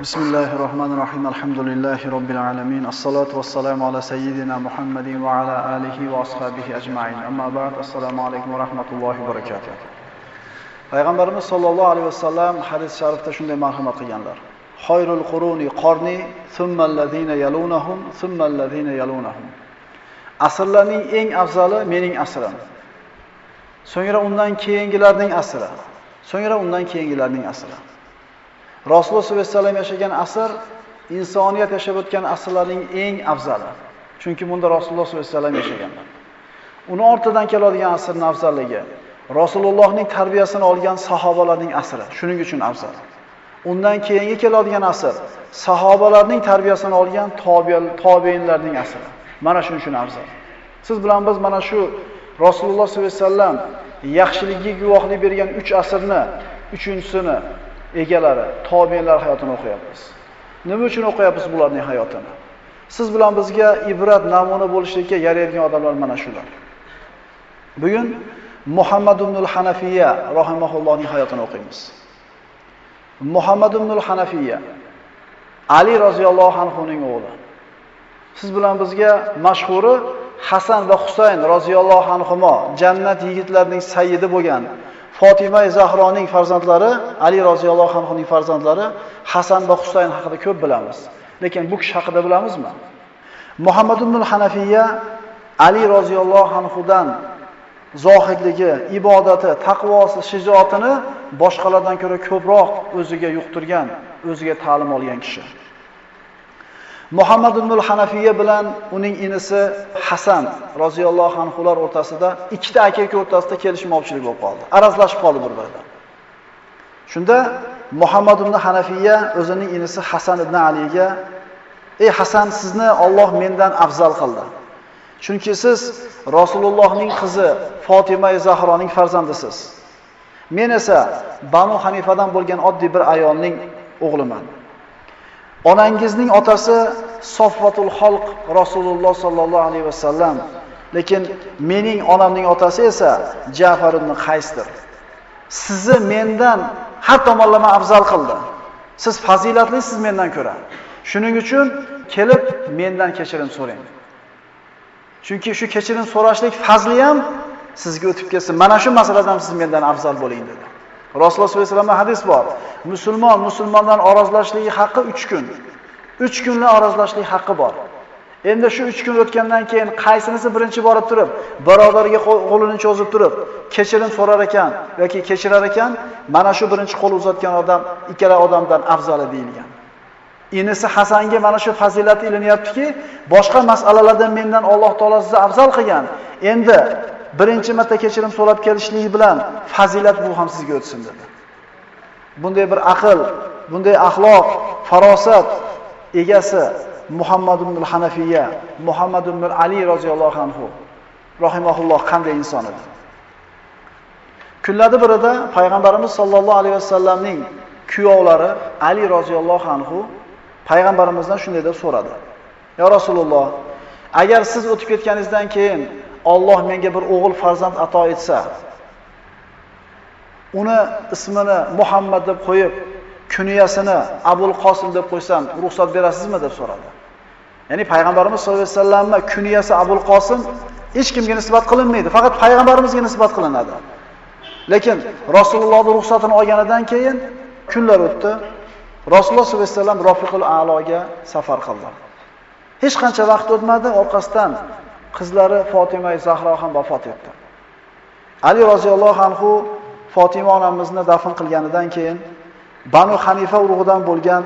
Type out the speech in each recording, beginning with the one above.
بسم الله الرحمن الرحيم الحمد لله رب العالمين الصلاة والسلام على سيدنا محمد وعلى آله وأصحابه أجمعين أما بعد السلام عليكم ورحمة الله وبركاته payg'ambarimiz sollallohu alayhi vasallam hadis sharifda shunday marhamat qilganlar xoyrul quruni qorni summallazina yalunahum summallazina yalunahum asrlarning eng afzali mening asrim so'ngra undan keyingilarning asri so'ngra undan keyingilarning asri Rasululloh sollallohu alayhi vasallam yashagan asr insoniyat yashab o'tgan asrlarning eng afzali. Chunki bunda Rasululloh sollallohu alayhi vasallam yashaganlar. Uni ortidan keladigan asrning afzalligi Rasulullohning tarbiyasini olgan sahobalarning asri. Shuning uchun afzal. Undan keyingi keladigan asr sahobalarning tarbiyasini olgan tobiyinlarning asri. Mana shuning uchun afzal. Siz bilan biz mana shu Rasululloh sollallohu alayhi vasallam yaxshiligiga guvohlik bergan 3 asrni 3-sini egalari, tobiinlar hayotini o'qiyapmiz. Nima uchun o'qiyapmiz bularning hayotini? Siz bilan bizga ibrat namuna bo'lishlikka yaraydigan odamlar mana shular. Bugun Muhammad ibn al-Hanafiya rahimahullohning hayotini o'qiymiz. Muhammad ibn al-Hanafiya Ali roziyallohu anhuning o'g'li. Siz bilan bizga mashhuri Hasan va Husayn roziyallohu anhumo jannat yigitlarining sayyidi bo'lgan Fatima Zahroning farzandlari, Ali roziyallohu anhuning farzandlari Hasan va Husayn haqida ko'p bilamiz. Lekin bu kishi haqida bilamizmi? Muhammad ibn al-Hanafiyya Ali roziyallohu anhudan zohidligi, ibodati, taqvosi, shijoatini boshqalardan ko'ra ko'proq o'ziga yuqtirgan, o'ziga ta'lim olgan kishi. Muhammad ibn al-Hanafiyya bilan uning inisi Hasan roziyallohu anhular o'rtasida ikkita aka-uka o'rtasida kelishmovchilik bo'lib qoldi. Arazlashib qoldi bir-biridan. Shunda Muhammad ibn Hanafiyya o'zining inisi Hasan ibn Aliga: "Ey Hasan, sizni Alloh mendan afzal qildi. Chunki siz Rasulullohning qizi Fatima Zahroning farzandisiz. Men esa Banu Hanifadan bo'lgan oddiy bir ayolning o'g'liman." Onangizning otasi Sofvatul Xalq Rasululloh sallallohu alayhi vasallam, lekin mening onamning otasi esa Ja'far ibn Qaysdir. Sizni mendan har tomonlama afzal qildi. Siz fazilatlisiz mendan ko'ra. Shuning uchun kelib mendan kechirim so'rang. Chunki shu kechirim so'rashlik fazli ham sizga o'tib kelsin. Mana shu masaladan siz mendan afzal bo'ling dedi. Rasululloh sollallohu alayhi vasallam hadis bor. Musulmon musulmondan orozlashligi haqqi 3 kun. 3 kunli orozlashlik haqqi bor. Endi shu 3 kun o'tgandan keyin qaysinisi birinchi borib turib, birodariga qo'lini cho'zib turib, kechirim so'rar ekan yoki kechirar ekan, mana shu birinchi qo'l uzatgan odam ikkala odamdan afzali deyilgan. Inisi Hasanga mana shu fazilat ilinyaptiki, boshqa masalalardan mendan Alloh taolo sizni afzal qilgan. Endi birinchi marta kechirim so'rab kelishligi bilan fazilat bu ham sizga o'tsin dedi. Bunday bir aql, bunday axloq, farosat egasi Muhammad ibn al-Hanafiyya, Muhammad ibn Ali roziyallohu anhu rahimahulloh qanday inson edi? Kunlarda birida payg'ambarimiz sollallohu alayhi vasallamning kuyovlari Ali roziyallohu anhu payg'ambarimizdan shunday deb so'radi. Ya Rasululloh, agar siz o'tib ketganingizdan keyin Alloh menga bir o'g'il farzand ato etsa, uni ismini Muhammad deb qo'yib, kuniyasini Abul Qosim deb qo'ysam, ruxsat berasizmi deb so'radi. Ya'ni payg'ambarimiz sollallohu alayhi vasallamning kuniyasi Abul Qosim hech kimga nisbat qilinmaydi, faqat payg'ambarimizga nisbat qilinadi. Lekin Rasulullohning ruxsatini olganidan keyin kunlar o'tdi. Rasululloh sollallohu alayhi vasallam Rafiqul A'loga safar qildi. Hech qancha vaqt o'tmadi, orqasidan qizlari Fatima Zahro ham vafot etdi. Ali roziyallohu anhu Fatima onamizni dafn qilganidan keyin Banu Hanifa urug'idan bo'lgan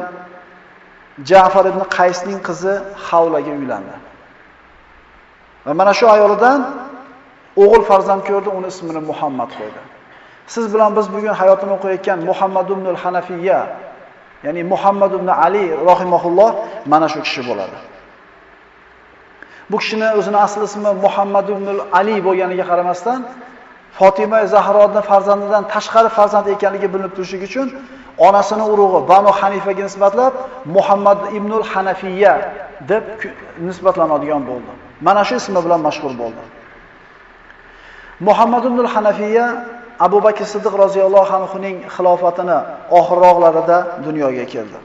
Ja'far ibn Qaysning qizi Havlaga uylandi. Va mana shu ayolidan o'g'il farzand ko'rdi, uni ismini Muhammad qo'ydi. Siz bilan biz bugun hayotini o'qiyotgan Muhammad ibn al-Hanafiyya, ya'ni Muhammad ibn Ali rahimahulloh mana shu kishi bo'ladi. Bu kishini o'zini asl ismi Muhammad ibn Ali bo'lganiga qaramasdan Fatima Zahroning farzandidan tashqari farzand ekanligi bilinib turishligi uchun onasini urug'i Banu Hanifaga nisbatlab Muhammad ibn al-Hanafiyya deb nisbatlanadigan bo'ldi. Mana shu ismi bilan mashhur bo'ldi. Muhammad ibn al-Hanafiyya Abu Bakr Siddiq roziyallohu anhuning xilofatini oxirroqlarida dunyoga keldi.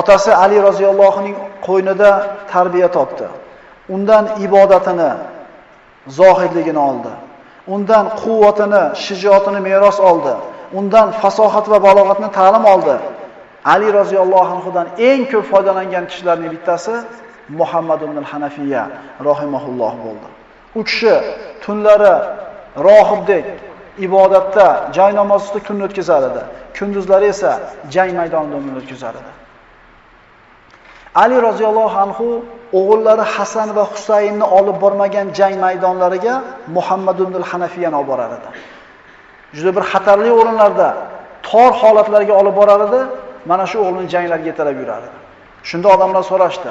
Otasi Ali roziyallohu ning qo'ynida tarbiya topdi. Undan ibodatini, zohidligini oldi. Undan quvvatini, shijoatini meros oldi. Undan fasohat va balog'atni ta'lim oldi. Ali roziyallohu anhudan eng ko'p foydalangan kishilarning bittasi Muhammad ibn al-Hanafiya rahimahulloh bo'ldi. U kishi tunlari rohibdek ibodatda, joy namozida kunni o'tkazar edi. Kunduzlari esa jang maydonida umrini o'tkazar edi. Ali roziyallohu anhu o'g'illari Hasan va Husaynni olib bormagan jang maydonlariga Muhammad ibn al-Hanafiyani olib borar edi. Juda bir xatarli o'rinlarda, tor holatlarga olib borar edi, mana shu o'g'lini janglarga yetarib yurar edi. Shunda odamlar so'rashdi: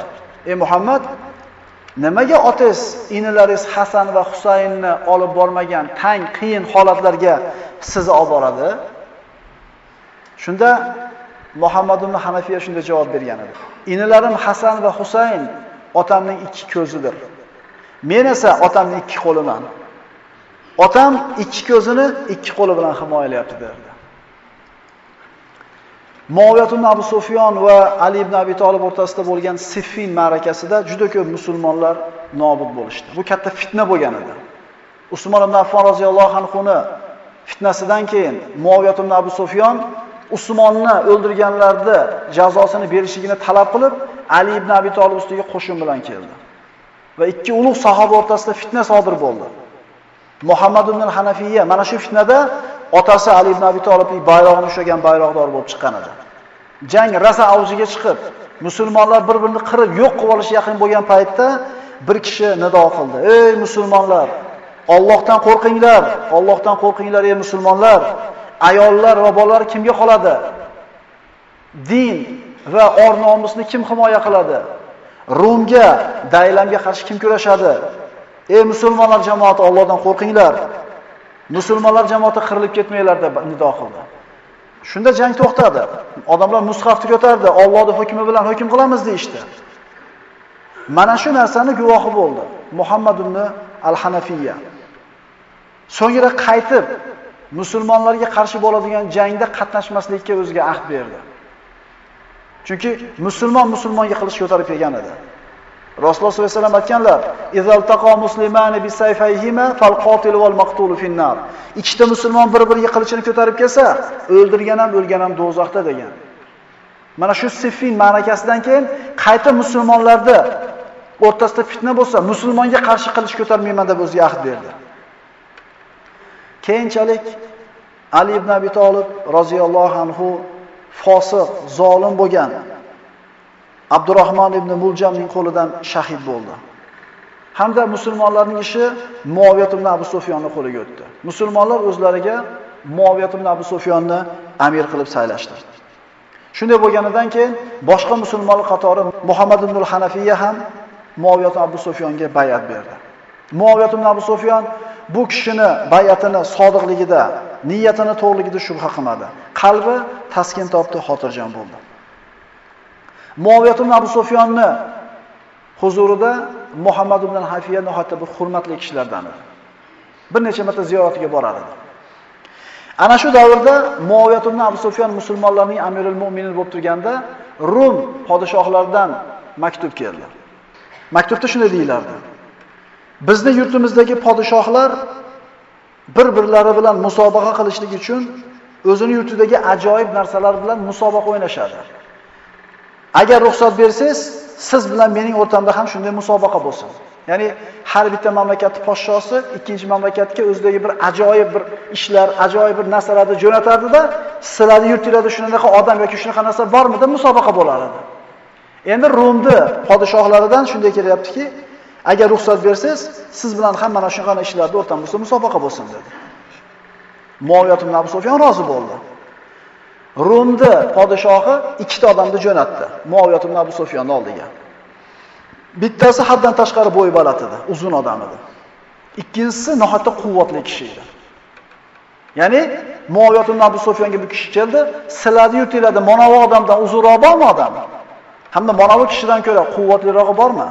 "Ey Muhammad, nimaga otangiz, inilaringiz Hasan va Husaynni olib bormagan tang qiyin holatlarga sizni olib boradi?" Shunda Muhammad ibn Hanafiya shunday javob bergan edi. Inilarim Hasan va Husayn otamning ikki ko'zidir. Men esa otamning ikki qo'liman. Otam ikki ko'zini ikki qo'li bilan himoyalayapti derdi. Muaviyat ibn Abu Sufyon va Ali ibn Abi Talib o'rtasida bo'lgan Siffin ma'rakasida juda ko'p musulmonlar nobud bo'lishdi. Bu katta fitna bo'lgan edi. Usmon ibn Affon roziyallohu anhu fitnasidan keyin Muaviyat ibn Abu Sufyon Usmonni o'ldirganlarni jazosini berishligini talab qilib, Ali ibn Abi Talib ustiga qo'shin bilan keldi. Va ikki ulug' sahoba o'rtasida fitna sodir bo'ldi. Muhammad ibn Hanafiya mana shu fitnada otasi Ali ibn Abi Talibning bayrog'ini ushlagan bayroqdor bo'lib chiqqan edi. Jang rasa avjiga chiqib, musulmonlar bir-birini qirib yo'q qilib olish yaqin bo'lgan paytda bir kishi nido qildi: "Ey musulmonlar, Allohdan qo'rqinglar, Allohdan qo'rqinglar ey musulmonlar. Ayollar va bolalar kimga qoladi? Din va or-nomusni kim himoya qiladi? Rumga, Daylamga qarshi kim kurashadi? Ey musulmonlar jamoati, Allohdan qo'rqinglar. Musulmonlar jamoati qirilib ketmanglar deb nido qildi. Shunda jang to'xtadi. Odamlar mushafni ko'tardi, Allohning hukmi bilan hukm qilamiz deyishdi. Mana shu narsani guvohi bo'ldi Muhammad ibn al-Hanafiyya. So'ngra qaytib musulmonlarga qarshi bo'ladigan jangda qatnashmaslikka o'ziga ahd berdi. Chunki musulmon musulmonga qilish ko'tarib kelgan edi. Rasululloh sollallohu alayhi vasallam aytganlar: "Izal taqo muslimani bi sayfayhima fal qatil wal maqtul finnar." Ikkita musulmon bir-biriga qilichini ko'tarib kelsa, o'ldirgan ham o'lgan ham do'zaxda degan. Mana shu Siffin ma'rakasidan keyin qayta musulmonlarda o'rtasida fitna bo'lsa, musulmonga qarshi qilich ko'tarmayman deb o'ziga ahd berdi. Keyinchalik Ali ibn Abi Talib roziyallohu anhu fosiq, zolim bo'lgan Abdurrahmon ibn Muljamning qo'lidan shahid bo'ldi. Hamda musulmonlarning ishi Muoviyat ibn Abu Sufyonning qo'liga o'tdi. Musulmonlar o'zlariga Muoviyat ibn Abu Sufyonni amir qilib saylashdi. Shunday bo'lganidan keyin boshqa musulmonlar qatori Muhammad ibn al-Hanafiya ham Muoviyat ibn Abu Sufyonga bay'at berdi. Muaviyat ibn Abu Sufyon bu kishini bay'atini sodiqligida, niyatini to'g'riligida shubha qilmadi. Qalbi taskin topdi, xotirjam bo'ldi. Muaviyat ibn Abu Sufyonni huzurida Muhammad ibn Hafiya nihoyatda bir hurmatli kishilardan edi. Bir necha marta ziyoratiga borar edi. Ana shu davrda Muaviyat ibn Abu Sufyan musulmonlarning amirul mu'minin bo'lib turganda Rum podshohlaridan maktub keldi. Maktubda shunday deyilardi: Bizni yurtimizdagi podshohlar bir-birlari bilan musobaqa qilishlik uchun o'zini yurtidagi ajoyib narsalar bilan musobaqa o'ynashadi. Agar ruxsat bersangiz, siz bilan mening o'rtamda ham shunday musobaqa bo'lsin. Ya'ni har bitta mamlakatning podshosi ikkinchi mamlakatga o'zidagi bir ajoyib bir ishlar, ajoyib bir narsalarni jo'natadi-da, sizlarning yurtingizda shunaqa odam yoki shunaqa narsa bormi deb musobaqa bo'lar edi. Endi Rumni podshohlaridan shunday kelyaptiki, agar ruxsat bersangiz, siz bilan ham mana shunaqa ishlarda bo'lsa, musobaqa bo'lsin dedi. Muaviyat ibn Abu rozi bo'ldi. Rumni podshohi ikkita odamni jo'natdi. Muaviyat ibn Abu oldiga. Bittasi haddan tashqari bo'y baland edi, uzun odam edi. Ikkinchisi nihoyatda quvvatli kishi edi. Ya'ni Muaviyat ibn Abu Sufyonga bir kishi keldi, sizlarni yurtinglarda mana bu odamdan uzunroq bormi odam? Hamda mana bu kishidan ko'ra quvvatliroq bormi?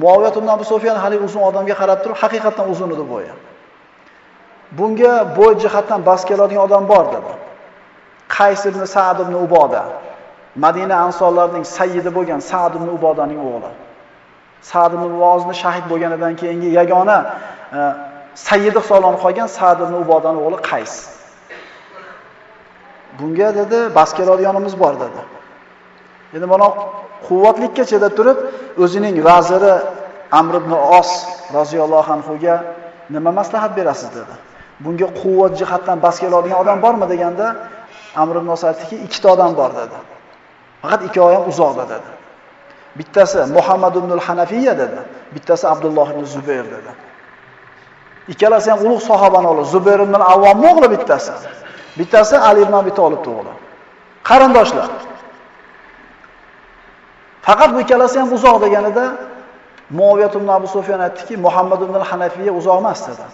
Muaviya ibn Abi Sufyan hali uzun odamga qarab turib, haqiqatan uzun edi bo'yi. Bunga bo'y jihatdan bas keladigan odam bor dedi. Qays ibn Sa'd ibn Uboda. Madina ansonlarining sayyidi bo'lgan Sa'd ibn Ubodaning o'g'li. Sa'd ibn Ubozni shahid bo'lganidan keyingi yagona e, sayyidi hisoblanib qolgan Sa'd ibn Ubodaning o'g'li Qays. Bunga dedi, bas keladiganimiz bor dedi. Endi mana quvvatlikka chidab turib, o'zining vaziri Amr ibn Os roziyallohu anhuga nima maslahat berasiz dedi. Bunga quvvat jihatdan bas keladigan odam bormi deganda Amr ibn Os aytdiki, ikkita odam bor dedi. Faqat ikkovi ham uzoqda dedi. Bittasi Muhammad ibn al-Hanafiya dedi, bittasi Abdulloh ibn Zubayr dedi. Ikkalasi ham ulug' sahobaning o'g'li, Zubayr ibn al-Avvom o'g'li bittasi. Bittasi Ali ibn Abi Talib o'g'li. Qarindoshlar. Faqat bu ikkalasi ham uzoq deganida Muaviyat ibn Abu Sufyan aytdiki, Muhammad ibn al-Hanafiya uzoq emas dedi.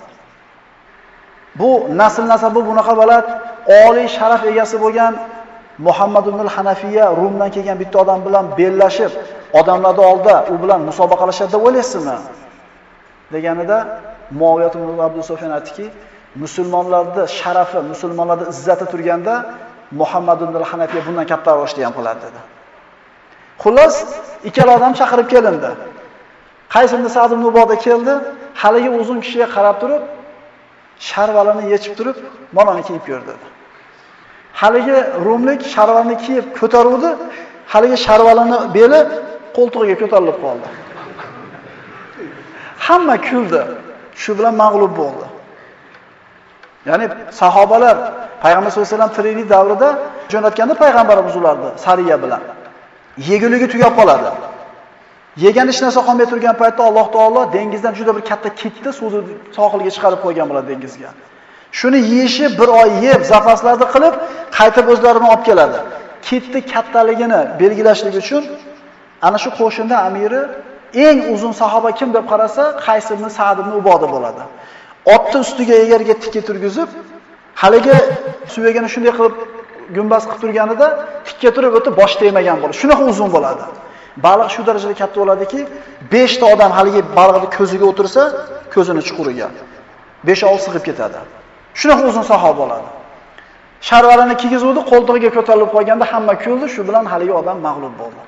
Bu nasl nasabi bunaqa balat oliy sharaf egasi bo'lgan Muhammad ibn al-Hanafiya Rumdan kelgan bitta odam bilan bellashib, odamlarni oldida u bilan musobaqalashadi deb o'ylaysizmi? deganida Muaviyat ibn Abu Sufyan aytdiki, musulmonlarning sharafi, musulmonlarning izzati turganda Muhammad ibn al-Hanafiya bundan katta ishni ham qiladi dedi. Xullas, ikkala odam chaqirib kelindi. Qaysimda Sa'd ibn Uboda keldi, haligi uzun kishiga qarab turib, sharvalini yechib turib, "Manoni kiyib ko'r" dedi. Haligi rumlik sharvalini kiyib ko'taruvdi, haligi sharvalini beli qo'ltig'iga ko'tarilib qoldi. Hamma kuldi. Shu bilan mag'lub bo'ldi. Ya'ni sahobalar Payg'ambar sollallohu alayhi vasallam tiriklik davrida jo'natganda payg'ambarimiz ularni sariya bilan yeguligi tugab qoladi. Yegan hech narsa qolmay turgan paytda Alloh taolo dengizdan juda bir katta kitni suvni sohilga chiqarib qo'ygan bo'ladi dengizga. Shuni yeyishi bir oy yeb, zapaslarni qilib, qaytib o'zlarini olib keladi. Kitni kattaligini belgilashlik uchun ana shu qo'shinda amiri eng uzun sahoba kim deb qarasa, Qays ibn Sa'd ibn Uboda bo'ladi. Otni ustiga egarga tikka turgizib, haligi suvagini shunday qilib gumbaz qilib turganida tikka turib o'tib bosh tegmagan bo'ladi. Shunaqa uzun bo'ladi. Baliq shu darajada katta bo'ladiki, 5 ta odam haligi baliqni ko'ziga o'tirsa, ko'zini chuquriga 5-6 sig'ib ketadi. Shunaqa uzun sahoba bo'ladi. Sharvarini kiygizuvdi, qo'ltig'iga ko'tarilib qolganda hamma kuldi, shu bilan haligi odam mag'lub bo'ldi.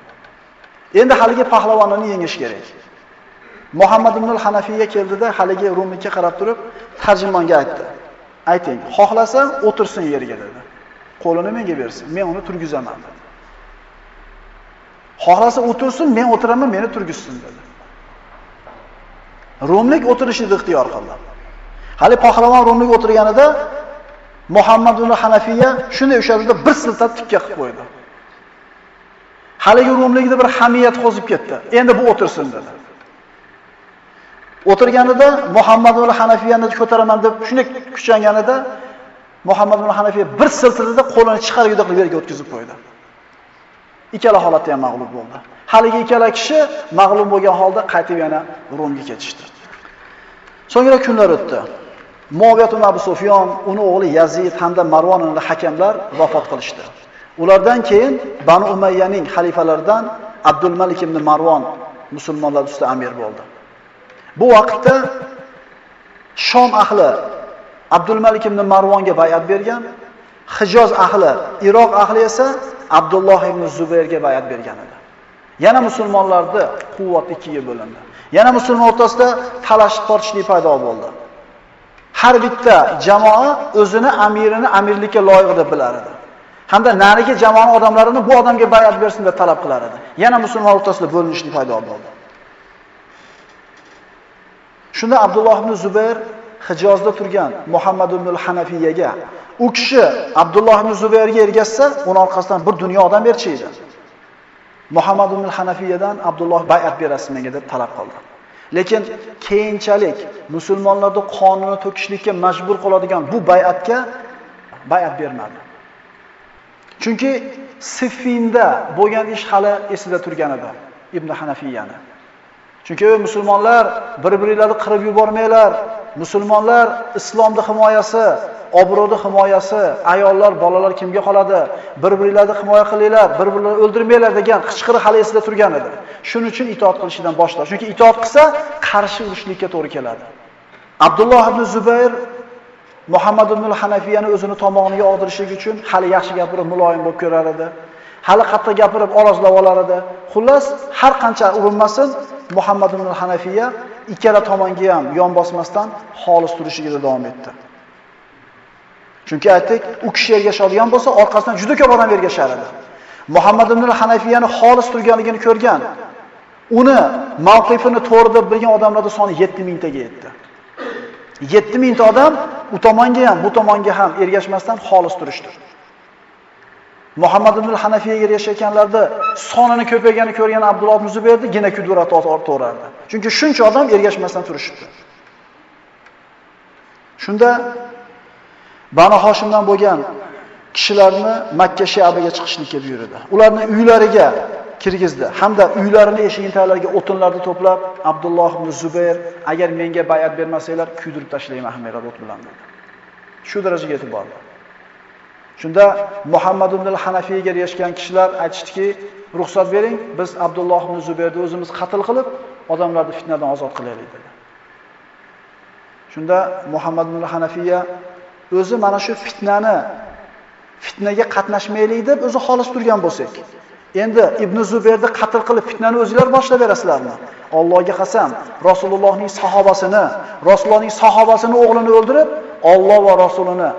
Endi haligi pahlavonni yengish kerak. Muhammad ibn al-Hanafiyga keldida haligi rumlikka qarab turib, tarjimonga aytdi. Ayting, xohlasa o'tirsin yerga dedi. Qo'lini menga bersin, men uni turgizaman dedi. Xohlasa o'tirsin, men o'tiraman, meni turgizsin dedi. Rumlik o'tirishni ixtiyor qildi. Hali pahlavon rumlik o'tirganida Muhammad ibn Hanafiya shunday o'sha bir siltab tikka qilib qo'ydi. Haligi rumlikda bir hamiyat qo'zib ketdi. Endi bu o'tirsin dedi. O'tirganida Muhammad ibn Hanafiyani ko'taraman deb shunday kuchanganida Muhammad ibn Hanafiya bir silsilada qo'lini chiqarib qilib yerga o'tkazib qo'ydi. Ikkala holatda ham mag'lub bo'ldi. Haligi ikkala kishi mag'lub bo'lgan holda qaytib yana Rumga ketishdi. So'ngra kunlar o'tdi. Muaviyat ibn Abu Sufyon, uni o'g'li Yazid hamda Marvon ibn hakamlar vafot qilishdi. Ulardan keyin Banu Umayyaning xalifalaridan Abdul Malik ibn Marvon musulmonlar ustida amir bo'ldi. Bu vaqtda Shom ahli Abdul Malik ibn Marvonga bay'at bergan, Hijoz ahli, Iroq ahli esa Abdulloh ibn Zubayrga bay'at bergan edi. Yana musulmonlarda quvvat ikkiga bo'lindi. Yana musulmon o'rtasida talash tortishlik paydo bo'ldi. Har bitta jamoa o'zini amirini amirlikka loyiq deb bilar edi. Hamda narigi jamoa odamlarini bu odamga bay'at bersin deb talab qilar edi. Yana musulmon o'rtasida bo'linishlik paydo bo'ldi. Shunda Abdulloh ibn Zubayr Hijozda turgan Muhammad ibn al-Hanafiyaga u kishi Abdulloh ibn Zubayrga ergashsa, uning orqasidan bir dunyo odam berchiydi. Muhammad ibn al-Hanafiyadan Abdulloh bay'at berasiz menga deb talab qildi. Lekin keyinchalik musulmonlarni qonuni to'kishlikka majbur qiladigan bu bay'atga bay'at bermadi. Chunki Siffinda bo'lgan ish hali esida turgan edi Ibn Hanafiyani. Chunki musulmonlar bir-birlarini qirib yubormanglar. Musulmonlar islomni himoyasi, obro'ni himoyasi, ayollar, bolalar kimga qoladi? Bir-birlarini himoya qilinglar, bir-birlarini o'ldirmanglar degan qichqiriq hali esida turgan edi. Shuning uchun itoat qilishidan boshladi. Chunki itoat qilsa, qarshi urushlikka to'g'ri keladi. Abdulloh ibn Zubayr Muhammad ibn al-Hanafiyani o'zini tomog'iga og'dirishlik uchun hali yaxshi gapirib muloyim bo'lib ko'rar edi. hali qattiq gapirib orozlab olar edi. Xullas, har qancha urinmasin, Muhammad ibn Hanafiya ikkala tomonga ham yon bosmasdan xolis turishiga davom etdi. Chunki aytdik, u kishi ergashadigan bo'lsa, orqasidan juda ko'p odam ergashar edi. Muhammad ibn Hanafiyani xolis turganligini ko'rgan, uni mavqifini to'g'ri deb bilgan odamlarning soni 7000 taga yetdi. 7000 ta odam u tomonga ham, bu tomonga ham ergashmasdan xolis turishdi. Muhammad ibn Hanafiyaga ergashayotganlarda sonini ko'paygani ko'rgan Abdulloh ibn Zubayrni gina kudurat ortardi. Chunki shuncha odam ergashmasdan turishibdi. Shunda Banu Hoshimdan bo'lgan kishilarni Makka shiabiga chiqishlikka buyurdi. Ularni uylariga kirgizdi hamda uylarini eshigini taglarga o'tinlarni to'plab Abdulloh ibn Zubayr agar menga bay'at bermasanglar kuydirib tashlayman hammalar o't bilan dedi. Shu darajaga yetib bordi. Shunda Muhammad ibn al-Hanafiyga erishgan kishilar aytishdiki, ruxsat bering, biz Abdulloh ibn Zubayrni o'zimiz qatl qilib, odamlarni fitnadan ozod qilaylik dedi. Shunda Muhammad ibn al-Hanafiya o'zi mana shu fitnani fitnaga qatnashmaylik deb o'zi xolis turgan bo'lsak. Endi Ibn Zubayrni qatl qilib fitnani o'zingizlar boshlab berasizlarmi? Allohga qasam, Rasulullohning sahobasini, Rasulullohning sahobasini o'g'lini o'ldirib, Alloh va Rasulini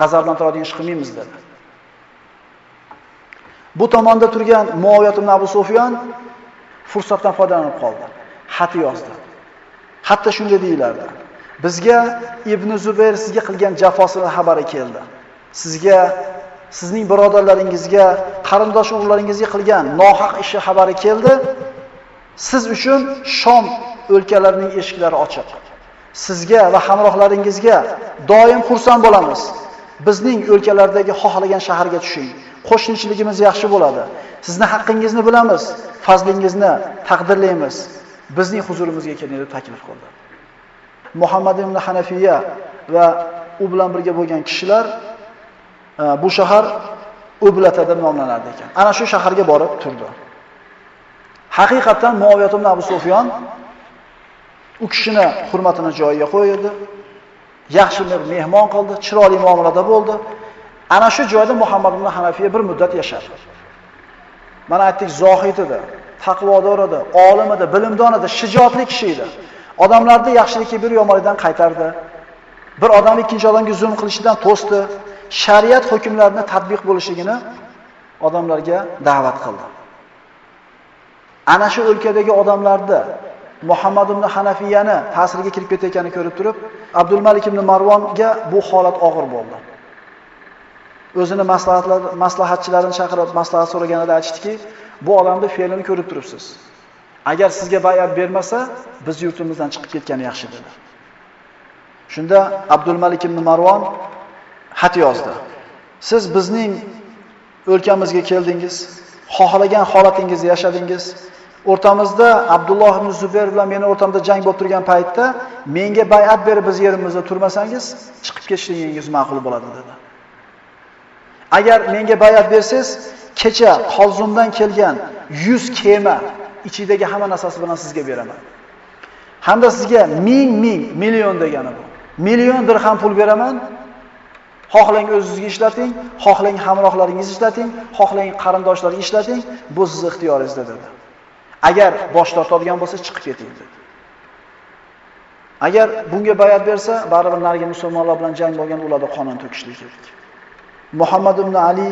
g'azablantiradigan ish qilmaymiz dedi. Bu tomonda turgan Muoviyat ibn Abu Sufyan fursatdan foydalanib qoldi. Xat yozdi. Hatto shunday deyilardi. Bizga Ibn Zubayr sizga qilgan jafosining xabari keldi. Sizga sizning birodarlaringizga, qarindosh urug'laringizga qilgan nohaq ishi xabari keldi. Siz uchun Shom o'lkalarining eshiklari ochiq. Sizga va hamrohlaringizga doim xursand bo'lamiz. Bizning o'lkalardagi xohlagan shaharga tushing. Qo'shnichiligimiz yaxshi bo'ladi. Sizni haqqingizni bilamiz, fazlingizni taqdirlaymiz. Bizning huzurimizga keling deb taklif qildi. Muhammad ibn Hanafiya va u bilan birga bo'lgan kishilar e, bu shahar Ublata deb nomlanardi ekan. Ana shu shaharga borib turdi. Haqiqatan Muaviyat ibn Abu Sufyon u kishini hurmatini joyiga qo'ydi. Yaxshi bir mehmon qildi, chiroyli muomalada bo'ldi. Ana shu joyda Muhammad ibn Hanafiya bir muddat yashadi. Mana aytdik zohid edi, taqvodor edi, olim edi, bilimdon edi, shijoatli kishi edi. Odamlarni yaxshilikka bir yomonlikdan qaytardi. Bir odam ikkinchi odamga zulm qilishidan to'sdi. shariat hukmlarini tatbiq bo'lishligini odamlarga da'vat qildi. Ana shu o'lkadagi odamlarda Muhammad ibn Hanafiyani ta'siriga kirib ketayotganini ko'rib turib, Abdul Malik ibn Marvonga bu holat og'ir bo'ldi. O'zini maslahatlar maslahatchilarini chaqirib maslahat so'raganida aytishdiki, bu odamning fe'lini ko'rib turibsiz. Agar sizga bay'at bermasa, biz yurtimizdan chiqib ketgani yaxshi dedi. Shunda Abdul Malik ibn Marvon xat yozdi. Siz bizning o'lkamizga keldingiz, xohlagan holatingizda yashadingiz. O'rtamizda Abdulloh ibn Zubayr bilan meni o'rtamda jang bo'lib turgan paytda menga bay'at berib biz yerimizda turmasangiz, chiqib ketishligingiz ma'qul bo'ladi dedi. Agar menga bay'at bersangiz, kecha Qolzumdan kelgan 100 kema ichidagi hamma narsasi bilan sizga beraman. Hamda sizga ming ming million degani bu. Million dirham pul beraman, Xohlang o'zingizga ishlating, xohlang hamrohlaringiz ishlating, xohlang qarindoshlaringiz ishlating, bu sizning ixtiyoringizda dedi. Agar bosh tortadigan bo'lsa chiqib keting dedi. Agar bunga bayat bersa, baribir narigi musulmonlar bilan jang bo'lgan ularda qonun to'kishlik kerak. Muhammad ibn Ali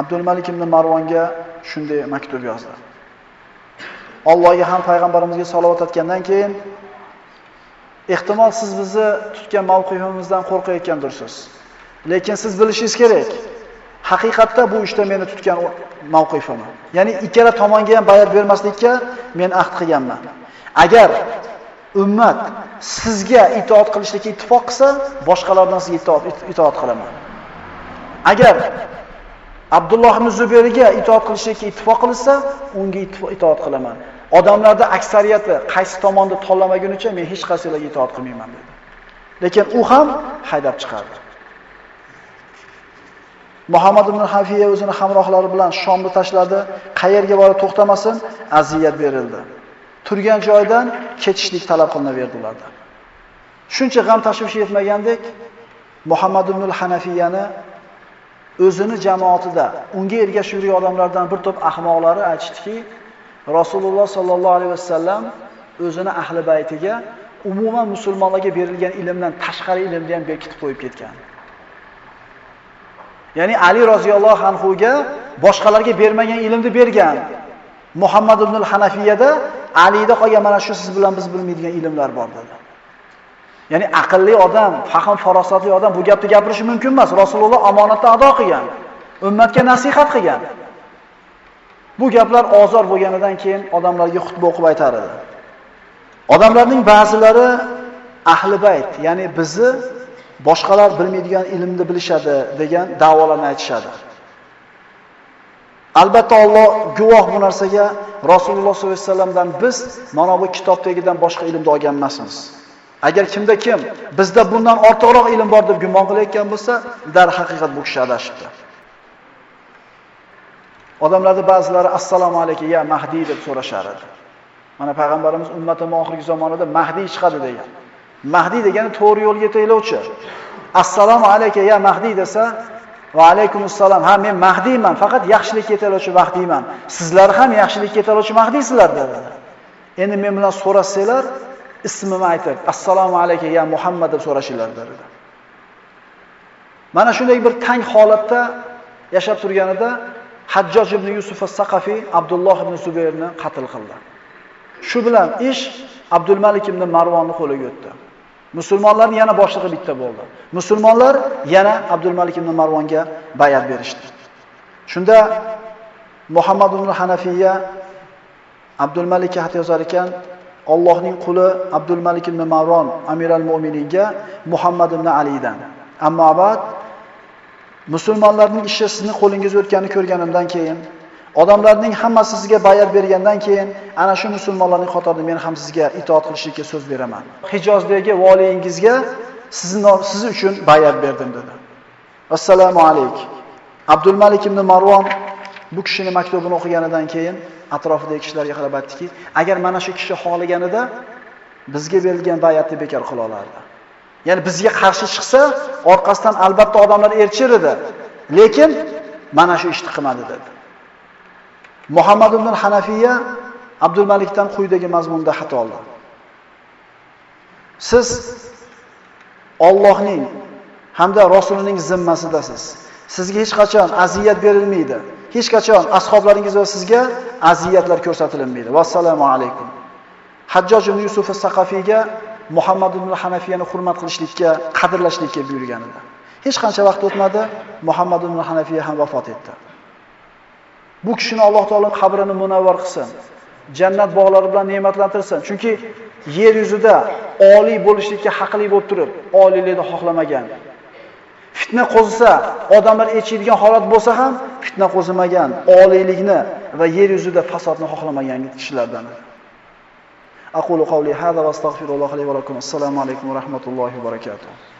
Abdul Malik ibn Marvonga shunday maktub yozdi. Allohga ham payg'ambarimizga salovat aytgandan keyin Ehtimol siz bizni tutgan mavqifimizdan qo'rqayotgandirsiz. Lekin siz bilishingiz kerak, haqiqatda bu ishda meni tutgan mavqifim. Ya'ni ikkala tomonga ham bayat bermaslikka men ahd qilganman. Agar ummat sizga itoat qilishlikka ittifoq qilsa, boshqalardan sizga itoat itoat qilaman. Agar Abdulloh ibn Zubayrga itoat qilishlikka ittifoq qilsa, unga itoat qilaman. Odamlarda aksariyati qaysi tomonni tanlamagunicha men hech qaysilarga itoat qilmayman dedi. Lekin u ham haydab chiqardi. Muhammad ibn Hafiya o'zini hamrohlari bilan Shomni tashladi, qayerga borib to'xtamasin, aziyat berildi. Turgan joydan ketishlik talab qilinaverdi ulardan. Shuncha g'am tashvish yetmagandek, Muhammad ibn Hanafiyani o'zini jamoatida unga ergashib yurgan odamlardan bir to'p ahmoqlari aytishdiki, Rasululloh sollallohu alayhi vasallam o'zini ahli baytiga umuman musulmonlarga berilgan ilmdan tashqari ilmni ham bekitib qo'yib ketgan. Ya'ni Ali roziyallohu anhuga boshqalarga bermagan ilmni bergan. Muhammad ibn al-Hanafiyada Alida qolgan mana shu siz bilan biz bilmaydigan ilmlar bor dedi. Ya'ni aqlli odam, fahm farosatli odam bu gapni gapirishi mumkin emas. Rasululloh omonatni ado qilgan, ummatga nasihat qilgan. Bu gaplar ozor bo'lganidan keyin odamlarga xutba o'qib aytar edi. Odamlarning ba'zilari ahli bayt, ya'ni bizni boshqalar bilmaydigan ilmni bilishadi degan da'volarni aytishadi. Albatta Alloh guvoh bu narsaga Rasululloh sollallohu alayhi vasallamdan biz mana bu kitobdagidan boshqa ilmni olgan emasmiz. Agar kimda kim bizda bundan ortiqroq ilm bor deb gumon qilayotgan bo'lsa, dar haqiqat bu kishi adashibdi. Odamlarda ba'zilari assalomu alaykum ya Mahdi deb so'rashar edi. Mana payg'ambarimiz ummatim oxirgi zamonida Mahdi chiqadi degan. Mahdi degani to'g'ri yo'lga yetaklovchi. Assalomu alayka ya Mahdi desa, va alaykumussalom. Ha, men Mahdiyman, faqat yaxshilik yetaklovchi Mahdiyman. Sizlar ham yaxshilik yetaklovchi Mahdiysizlar dedi. Endi men bilan so'rasanglar, ismimni aytib, assalomu alayka ya Muhammad deb so'rashinglar dedi. Mana shunday bir tang holatda yashab turganida Hajjoj ibn Yusuf as-Saqafi Abdulloh ibn Zubayrni qatl qildi. Shu bilan ish Abdul Malik ibn Marvonning qo'liga o'tdi. Musulmonlarning yana boshlig'i bitta bo'ldi. Musulmonlar yana Abdul Malik ibn Marvonga bayat berishdi. Shunda Muhammad ibn Hanafiya Abdul Malikka xat yozar ekan, Allohning quli Abdul Malik ibn Marvon Amiral Mu'mininga Muhammad ibn Alidan. Ammo abad musulmonlarning ishi sizni qo'lingizga o'tganini ko'rganimdan keyin Odamlarning hammasi sizga bayat bergandan keyin ana shu musulmonlarning qatorida men ham sizga itoat qilishga so'z beraman. Hijozdagi valiyingizga sizni siz uchun bayat berdim dedi. Assalomu alayk. Abdul Malik ibn Marvon bu kishining maktubini o'qiganidan keyin atrofidagi kishilarga qarab aytdiki, agar mana shu kishi xohlaganida bizga berilgan bayatni bekor qila olardi. Ya'ni bizga qarshi chiqsa, orqasidan albatta odamlar erchir edi. Lekin mana shu ishni qilmadi dedi. Muhammad ibn Hanafiya Abdul Malikdan quyidagi mazmunda xato oldi. Siz Allohning hamda Rasulining zimmasidasiz. Sizga hech qachon aziyat berilmaydi. Hech qachon ashoblaringiz va sizga aziyatlar ko'rsatilmaydi. Vassalomu alaykum. Hajjoj ibn Yusuf as-Saqafiyga Muhammad ibn Hanafiyani hurmat qilishlikka, qadrlashlikka buyurganida. Hech qancha vaqt o'tmadi, Muhammad ibn Hanafiya ham vafot etdi. Bu kishini Alloh taolo qabrini munavvar qilsin. Jannat bog'lari bilan ne'matlantirsin. Chunki yer yuzida oliy bo'lishlikka haqli bo'lib turib, oliylikni xohlamagan. Fitna qo'zisa, odamlar echiydigan holat bo'lsa ham fitna qo'zimagan, oliylikni va yer yuzida fasodni xohlamagan kishilardan. Aqulu qawli hada va astagfirulloh li va lakum. Assalomu alaykum va rahmatullohi va barakatuh.